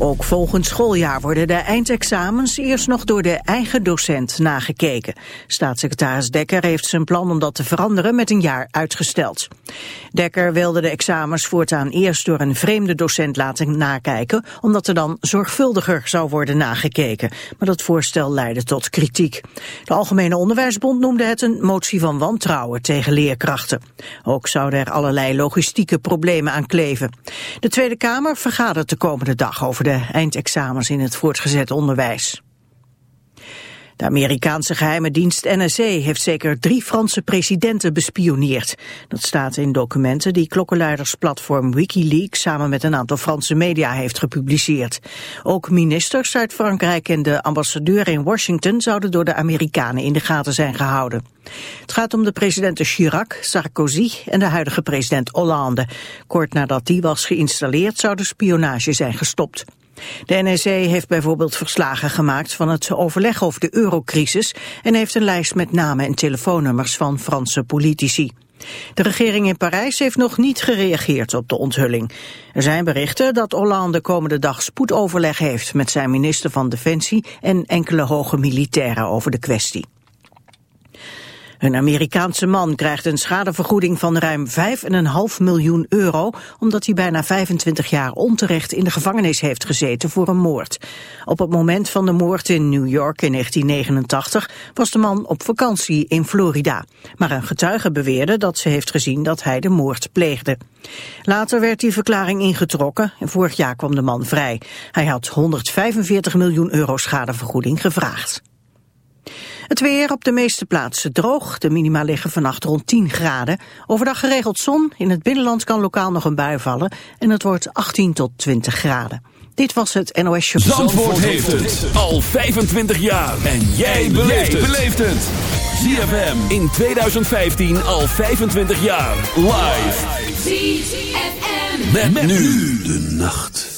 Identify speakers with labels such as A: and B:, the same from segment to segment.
A: Ook volgend schooljaar worden de eindexamens eerst nog door de eigen docent nagekeken. Staatssecretaris Dekker heeft zijn plan om dat te veranderen met een jaar uitgesteld. Dekker wilde de examens voortaan eerst door een vreemde docent laten nakijken, omdat er dan zorgvuldiger zou worden nagekeken. Maar dat voorstel leidde tot kritiek. De Algemene Onderwijsbond noemde het een motie van wantrouwen tegen leerkrachten. Ook zouden er allerlei logistieke problemen aan kleven. De Tweede Kamer vergadert de komende dag over de eindexamens in het voortgezet onderwijs. De Amerikaanse geheime dienst NSA heeft zeker drie Franse presidenten bespioneerd. Dat staat in documenten die klokkenluidersplatform Wikileaks samen met een aantal Franse media heeft gepubliceerd. Ook ministers uit Frankrijk en de ambassadeur in Washington zouden door de Amerikanen in de gaten zijn gehouden. Het gaat om de presidenten Chirac, Sarkozy en de huidige president Hollande. Kort nadat die was geïnstalleerd zou de spionage zijn gestopt. De NEC heeft bijvoorbeeld verslagen gemaakt van het overleg over de eurocrisis en heeft een lijst met namen en telefoonnummers van Franse politici. De regering in Parijs heeft nog niet gereageerd op de onthulling. Er zijn berichten dat Hollande komende dag spoedoverleg heeft met zijn minister van Defensie en enkele hoge militairen over de kwestie. Een Amerikaanse man krijgt een schadevergoeding van ruim 5,5 miljoen euro... omdat hij bijna 25 jaar onterecht in de gevangenis heeft gezeten voor een moord. Op het moment van de moord in New York in 1989 was de man op vakantie in Florida. Maar een getuige beweerde dat ze heeft gezien dat hij de moord pleegde. Later werd die verklaring ingetrokken en vorig jaar kwam de man vrij. Hij had 145 miljoen euro schadevergoeding gevraagd. Het weer op de meeste plaatsen droog. De minima liggen vannacht rond 10 graden. Overdag geregeld zon. In het binnenland kan lokaal nog een bui vallen. En het wordt 18 tot 20 graden. Dit was het NOS Show.
B: Zandvoort, Zandvoort heeft het al 25 jaar. En jij beleeft het. ZFM in 2015 al 25 jaar. Live. ZFM. Met, met nu de nacht.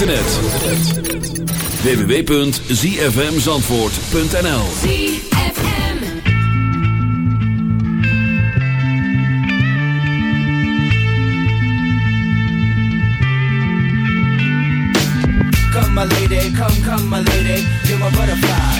B: Internet. www.zfmzandvoort.nl
C: Come my lady, come, come my lady, you're my butterfly,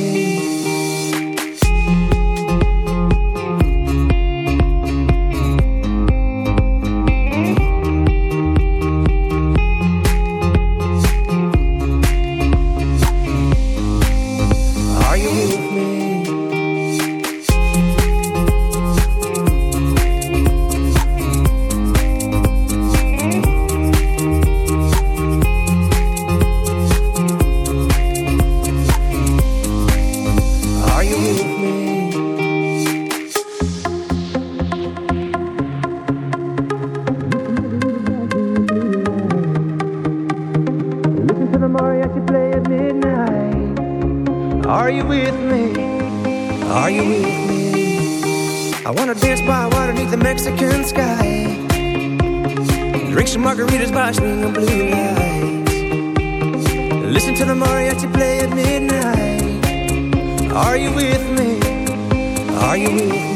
B: computers bashing on blue lights. Listen to the mariachi play at midnight. Are you with me? Are you with me?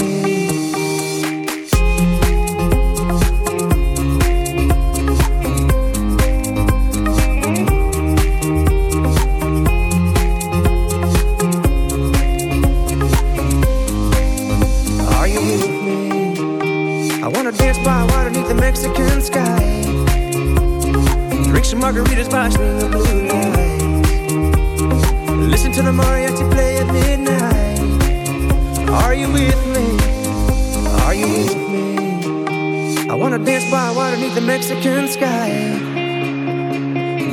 B: high water beneath the Mexican sky.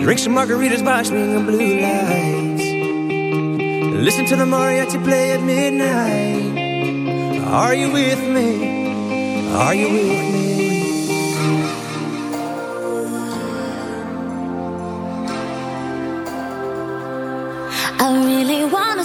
B: Drink some margaritas by swinging of blue lights. Listen to the mariachi play at midnight. Are you with me? Are you with me?
D: I really wanna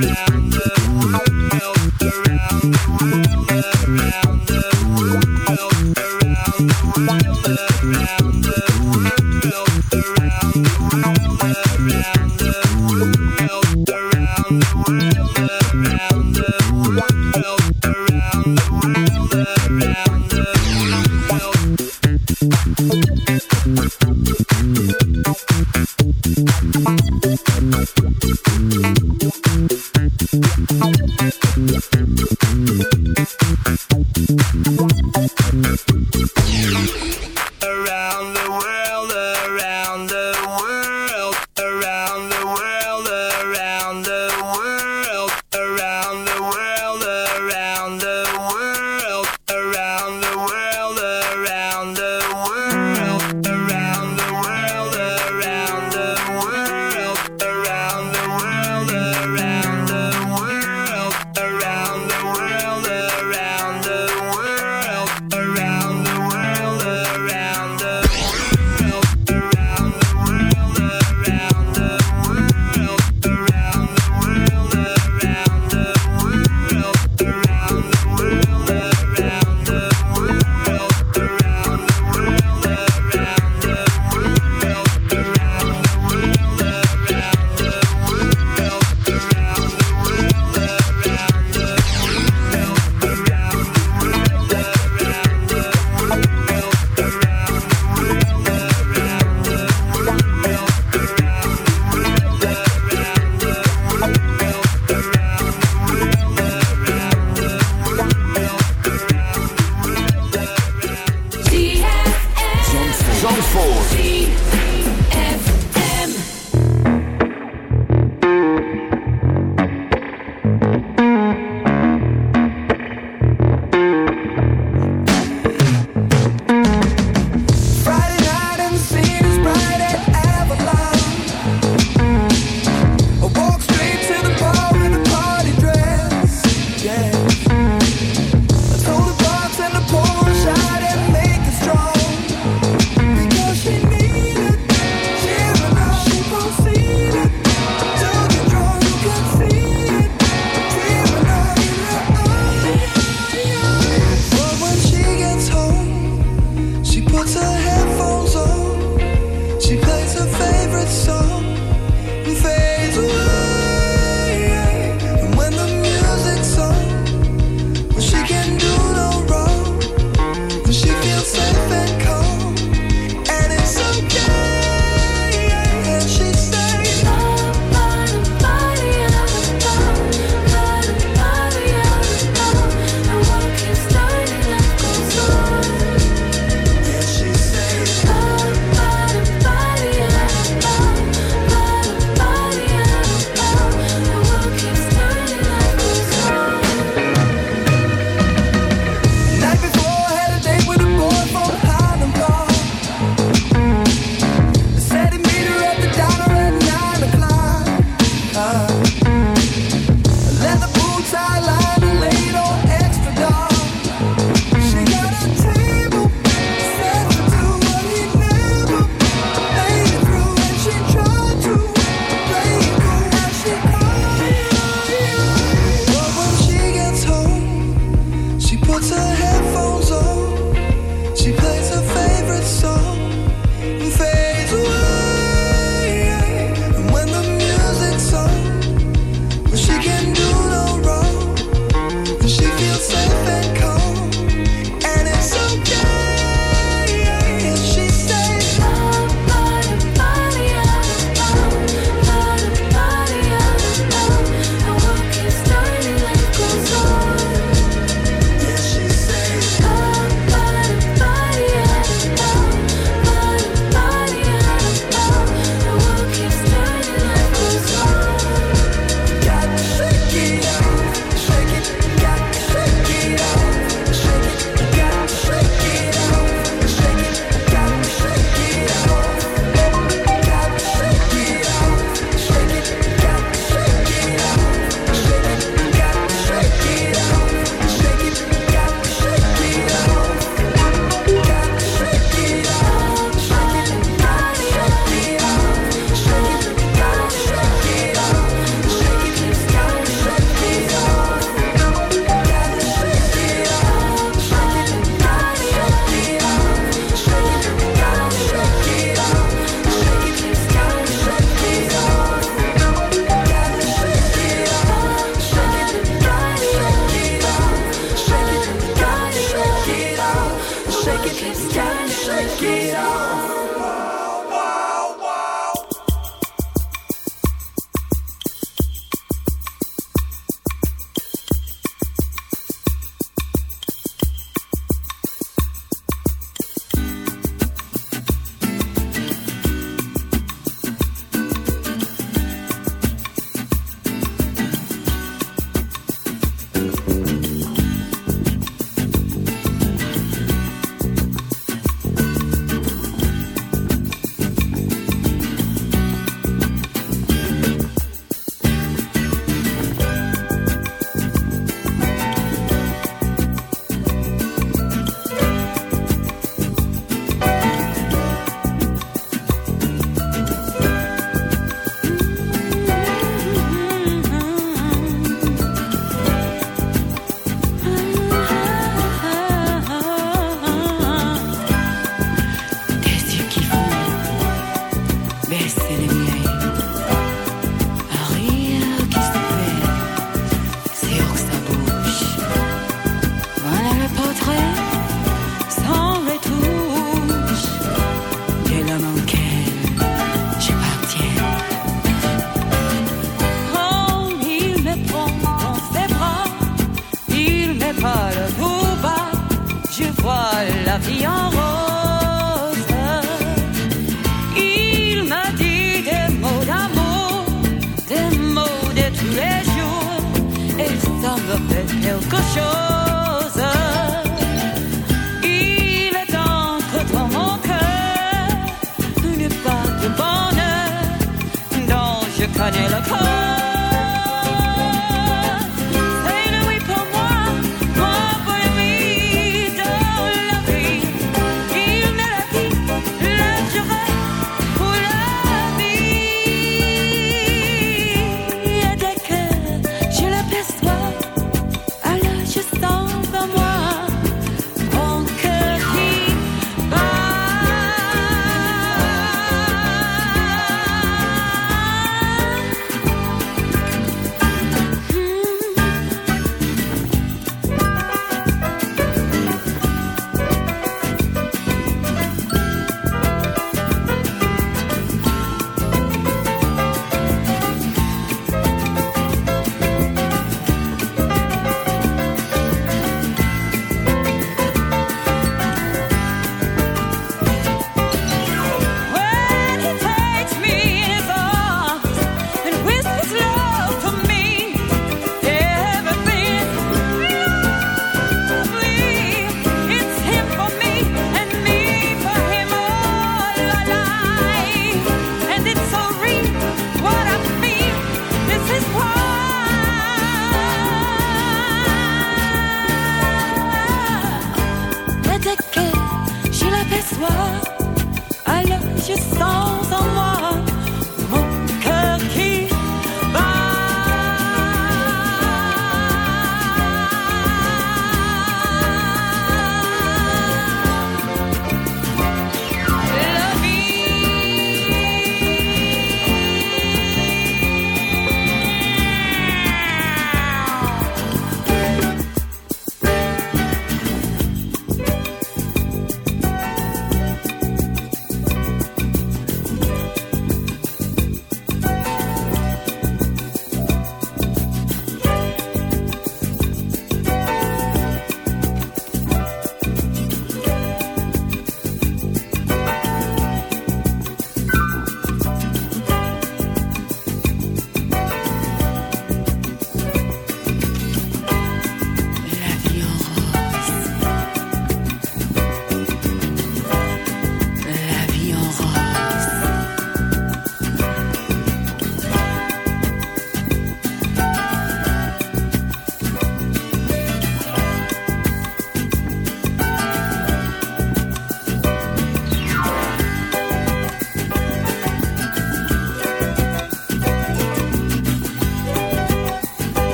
E: Yeah. 104.